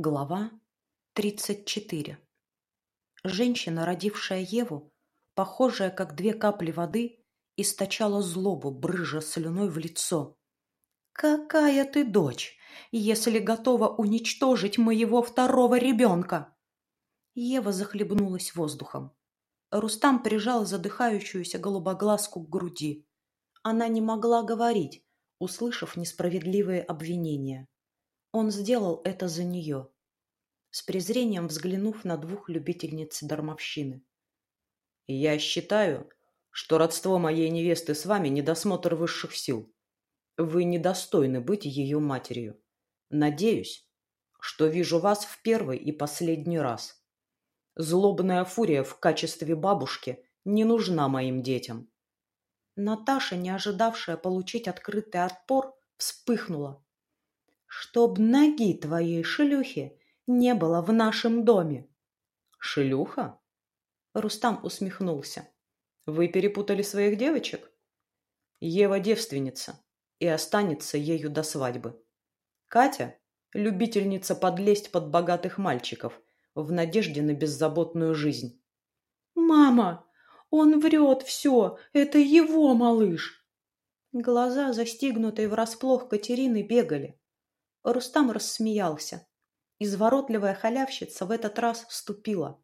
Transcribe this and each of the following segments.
Глава 34 Женщина, родившая Еву, похожая как две капли воды, источала злобу, брыжа слюной в лицо. «Какая ты дочь, если готова уничтожить моего второго ребенка?» Ева захлебнулась воздухом. Рустам прижал задыхающуюся голубоглазку к груди. Она не могла говорить, услышав несправедливые обвинения. Он сделал это за нее, с презрением взглянув на двух любительниц дармовщины. «Я считаю, что родство моей невесты с вами – недосмотр высших сил. Вы недостойны быть ее матерью. Надеюсь, что вижу вас в первый и последний раз. Злобная фурия в качестве бабушки не нужна моим детям». Наташа, не ожидавшая получить открытый отпор, вспыхнула. «Чтоб ноги твоей шлюхи не было в нашем доме!» «Шлюха?» Рустам усмехнулся. «Вы перепутали своих девочек?» «Ева девственница и останется ею до свадьбы. Катя – любительница подлезть под богатых мальчиков в надежде на беззаботную жизнь». «Мама!» Он врет все, это его малыш. Глаза, застигнутые врасплох Катерины, бегали. Рустам рассмеялся. Изворотливая халявщица в этот раз вступила.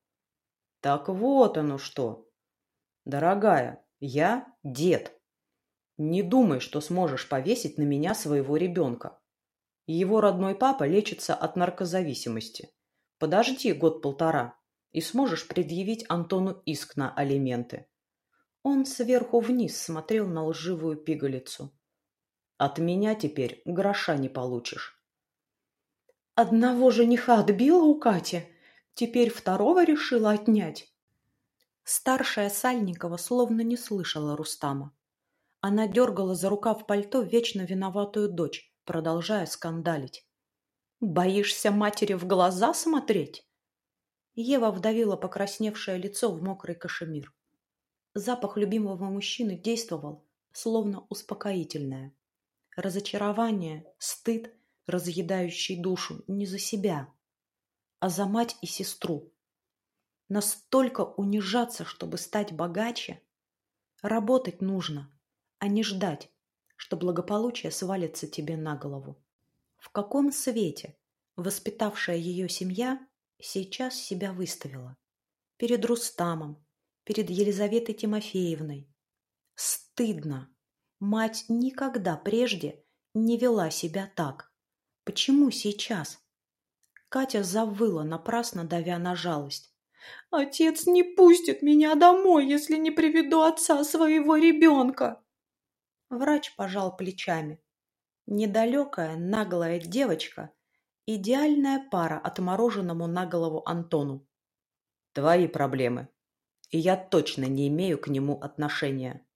Так вот оно что. Дорогая, я дед. Не думай, что сможешь повесить на меня своего ребенка. Его родной папа лечится от наркозависимости. Подожди год-полтора, и сможешь предъявить Антону иск на алименты. Он сверху вниз смотрел на лживую пигалицу. От меня теперь гроша не получишь. Одного жениха отбила у Кати, теперь второго решила отнять. Старшая Сальникова словно не слышала Рустама. Она дергала за рукав пальто вечно виноватую дочь, продолжая скандалить. «Боишься матери в глаза смотреть?» Ева вдавила покрасневшее лицо в мокрый кашемир. Запах любимого мужчины действовал, словно успокоительное. Разочарование, стыд, разъедающий душу не за себя, а за мать и сестру. Настолько унижаться, чтобы стать богаче. Работать нужно, а не ждать, что благополучие свалится тебе на голову. В каком свете воспитавшая ее семья сейчас себя выставила. Перед Рустамом, перед Елизаветой Тимофеевной. Стыдно. Мать никогда прежде не вела себя так. Почему сейчас? Катя завыла, напрасно давя на жалость. «Отец не пустит меня домой, если не приведу отца своего ребенка!» Врач пожал плечами. Недалекая, наглая девочка Идеальная пара отмороженному на голову Антону. Твои проблемы. И я точно не имею к нему отношения.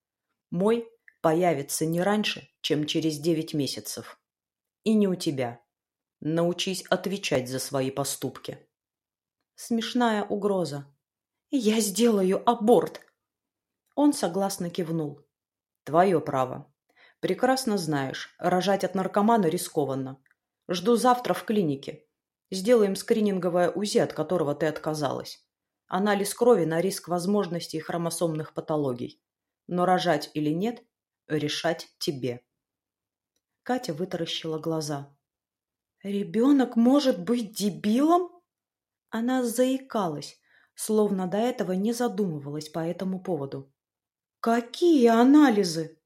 Мой появится не раньше, чем через девять месяцев. И не у тебя. Научись отвечать за свои поступки. Смешная угроза. Я сделаю аборт. Он согласно кивнул. Твое право. Прекрасно знаешь, рожать от наркомана рискованно. Жду завтра в клинике. Сделаем скрининговое УЗИ, от которого ты отказалась. Анализ крови на риск возможностей хромосомных патологий. Но рожать или нет, решать тебе. Катя вытаращила глаза. «Ребенок может быть дебилом?» Она заикалась, словно до этого не задумывалась по этому поводу. «Какие анализы?»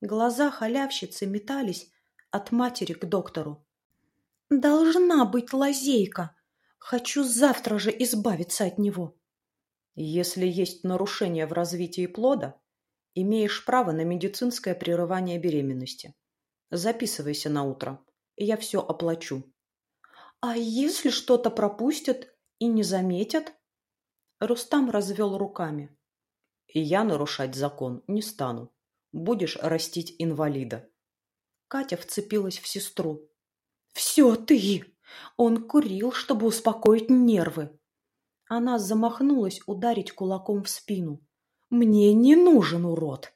Глаза халявщицы метались от матери к доктору. Должна быть лазейка. Хочу завтра же избавиться от него. Если есть нарушение в развитии плода, имеешь право на медицинское прерывание беременности. Записывайся на утро, я все оплачу. А если что-то пропустят и не заметят? Рустам развел руками. И я нарушать закон не стану. Будешь растить инвалида. Катя вцепилась в сестру. «Все ты!» Он курил, чтобы успокоить нервы. Она замахнулась ударить кулаком в спину. «Мне не нужен урод!»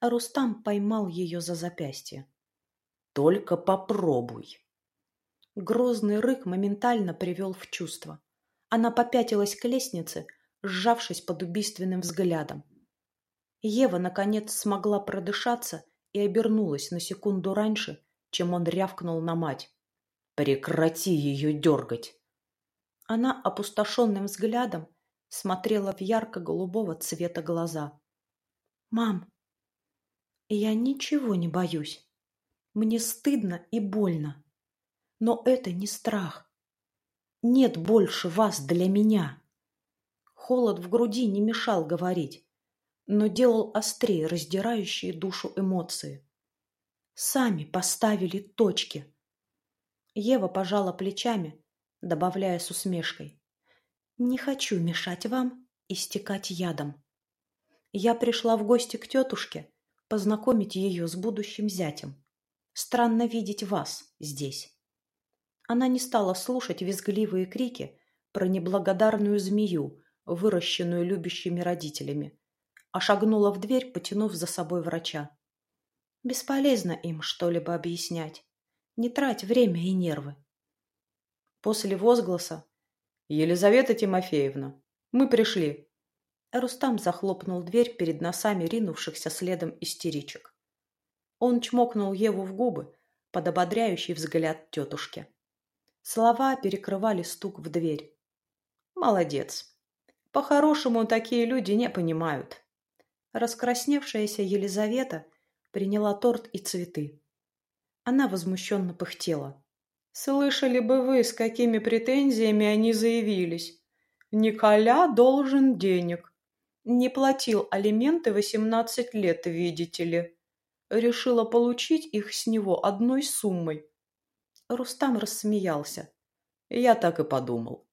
Рустам поймал ее за запястье. «Только попробуй!» Грозный рык моментально привел в чувство. Она попятилась к лестнице, сжавшись под убийственным взглядом. Ева, наконец, смогла продышаться и обернулась на секунду раньше, чем он рявкнул на мать. «Прекрати ее дергать!» Она опустошенным взглядом смотрела в ярко-голубого цвета глаза. «Мам, я ничего не боюсь. Мне стыдно и больно. Но это не страх. Нет больше вас для меня. Холод в груди не мешал говорить, но делал острее раздирающие душу эмоции. Сами поставили точки. Ева пожала плечами, добавляя с усмешкой. Не хочу мешать вам истекать ядом. Я пришла в гости к тетушке, познакомить ее с будущим зятем. Странно видеть вас здесь. Она не стала слушать визгливые крики про неблагодарную змею, выращенную любящими родителями, а шагнула в дверь, потянув за собой врача. Бесполезно им что-либо объяснять. Не трать время и нервы. После возгласа «Елизавета Тимофеевна, мы пришли!» Рустам захлопнул дверь перед носами ринувшихся следом истеричек. Он чмокнул Еву в губы под ободряющий взгляд тетушки. Слова перекрывали стук в дверь. «Молодец. По-хорошему такие люди не понимают». Раскрасневшаяся Елизавета приняла торт и цветы. Она возмущенно пыхтела. «Слышали бы вы, с какими претензиями они заявились. Николя должен денег. Не платил алименты восемнадцать лет, видите ли. Решила получить их с него одной суммой. Рустам рассмеялся. Я так и подумал.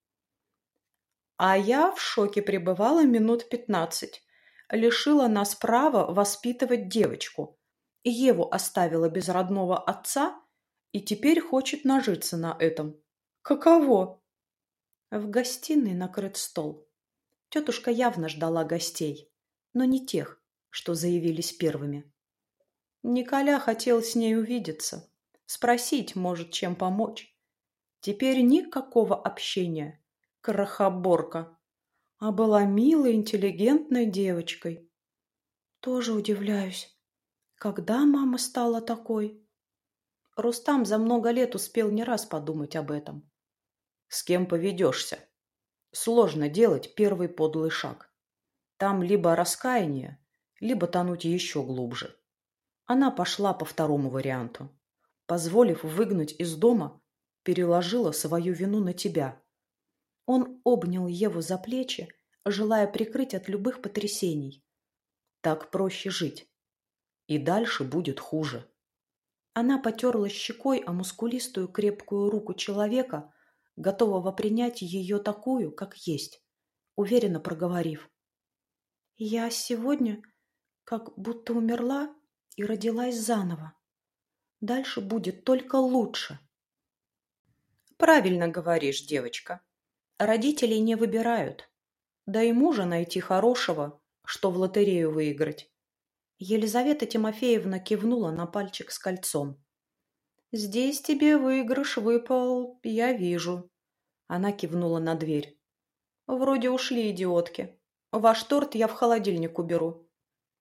А я в шоке пребывала минут пятнадцать. Лишила нас права воспитывать девочку. Еву оставила без родного отца и теперь хочет нажиться на этом. Каково? В гостиной накрыт стол. Тетушка явно ждала гостей, но не тех, что заявились первыми. Николя хотел с ней увидеться. Спросить, может, чем помочь. Теперь никакого общения. Крохоборка. А была милой, интеллигентной девочкой. Тоже удивляюсь. Когда мама стала такой? Рустам за много лет успел не раз подумать об этом. С кем поведешься? Сложно делать первый подлый шаг. Там либо раскаяние, либо тонуть еще глубже. Она пошла по второму варианту позволив выгнать из дома, переложила свою вину на тебя. Он обнял Еву за плечи, желая прикрыть от любых потрясений. Так проще жить. И дальше будет хуже. Она потерла щекой о мускулистую крепкую руку человека, готового принять ее такую, как есть, уверенно проговорив. «Я сегодня как будто умерла и родилась заново. Дальше будет только лучше. Правильно говоришь, девочка. Родителей не выбирают. Да и мужа найти хорошего, что в лотерею выиграть. Елизавета Тимофеевна кивнула на пальчик с кольцом. «Здесь тебе выигрыш выпал, я вижу». Она кивнула на дверь. «Вроде ушли идиотки. Ваш торт я в холодильник уберу.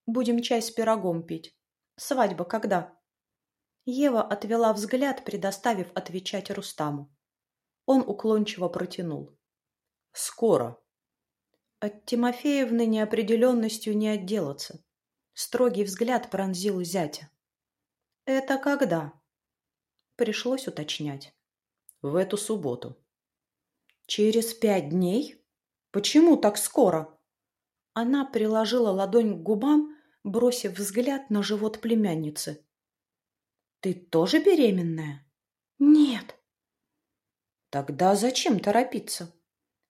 Будем чай с пирогом пить. Свадьба когда?» Ева отвела взгляд, предоставив отвечать Рустаму. Он уклончиво протянул. «Скоро». От Тимофеевны неопределенностью не отделаться. Строгий взгляд пронзил зятя. «Это когда?» Пришлось уточнять. «В эту субботу». «Через пять дней? Почему так скоро?» Она приложила ладонь к губам, бросив взгляд на живот племянницы. Ты тоже беременная? Нет. Тогда зачем торопиться?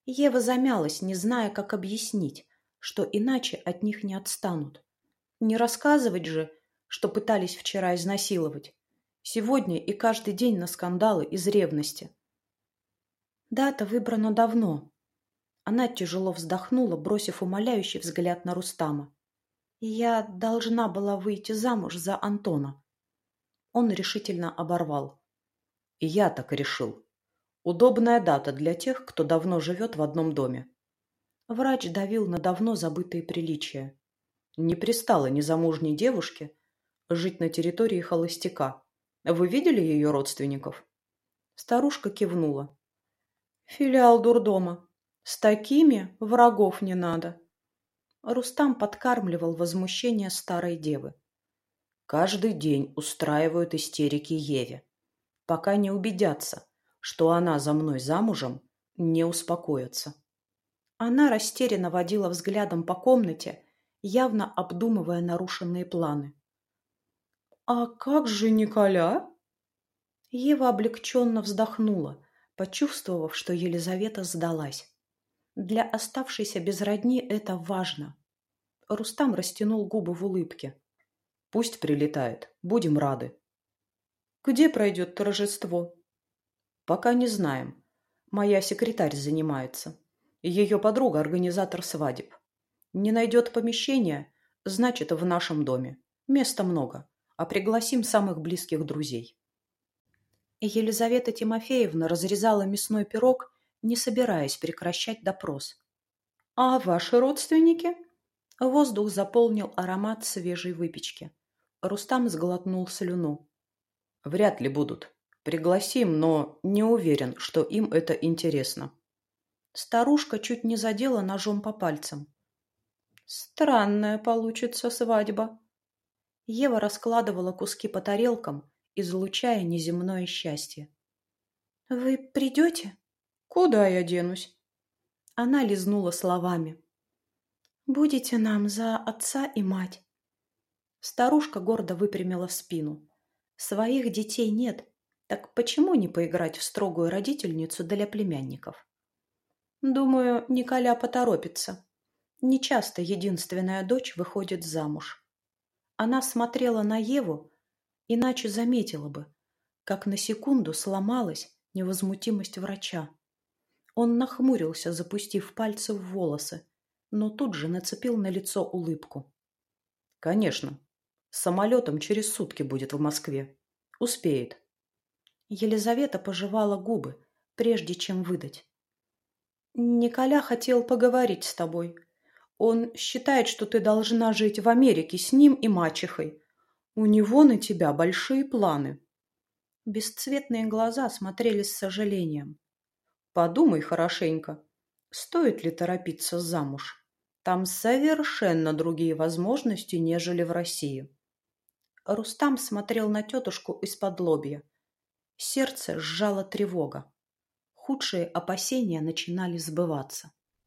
Ева замялась, не зная, как объяснить, что иначе от них не отстанут. Не рассказывать же, что пытались вчера изнасиловать. Сегодня и каждый день на скандалы из ревности. Дата выбрана давно. Она тяжело вздохнула, бросив умоляющий взгляд на Рустама. Я должна была выйти замуж за Антона он решительно оборвал. И я так решил. Удобная дата для тех, кто давно живет в одном доме. Врач давил на давно забытые приличия. Не пристало незамужней девушке жить на территории холостяка. Вы видели ее родственников? Старушка кивнула. Филиал дурдома. С такими врагов не надо. Рустам подкармливал возмущение старой девы. Каждый день устраивают истерики Еве. Пока не убедятся, что она за мной замужем, не успокоится. Она растерянно водила взглядом по комнате, явно обдумывая нарушенные планы. «А как же Николя?» Ева облегченно вздохнула, почувствовав, что Елизавета сдалась. Для оставшейся без родни это важно. Рустам растянул губы в улыбке. «Пусть прилетает. Будем рады». «Где пройдет торжество?» Пока не знаем. Моя секретарь занимается. Ее подруга – организатор свадеб. Не найдет помещения, значит, в нашем доме. Места много, а пригласим самых близких друзей. Елизавета Тимофеевна разрезала мясной пирог, не собираясь прекращать допрос. «А ваши родственники?» Воздух заполнил аромат свежей выпечки. Рустам сглотнул слюну. «Вряд ли будут. Пригласим, но не уверен, что им это интересно. Старушка чуть не задела ножом по пальцам. Странная получится свадьба. Ева раскладывала куски по тарелкам, излучая неземное счастье. «Вы придете?» «Куда я денусь?» Она лизнула словами. «Будете нам за отца и мать». Старушка гордо выпрямила спину. «Своих детей нет, так почему не поиграть в строгую родительницу для племянников? Думаю, Николя поторопится. Нечасто единственная дочь выходит замуж. Она смотрела на Еву, иначе заметила бы, как на секунду сломалась невозмутимость врача. Он нахмурился, запустив пальцы в волосы, но тут же нацепил на лицо улыбку. «Конечно. Самолетом через сутки будет в Москве. Успеет. Елизавета пожевала губы, прежде чем выдать. «Николя хотел поговорить с тобой. Он считает, что ты должна жить в Америке с ним и мачехой. У него на тебя большие планы». Бесцветные глаза смотрели с сожалением. «Подумай хорошенько, стоит ли торопиться замуж? Там совершенно другие возможности, нежели в России». Рустам смотрел на тетушку из-под лобья. Сердце сжало тревога. Худшие опасения начинали сбываться.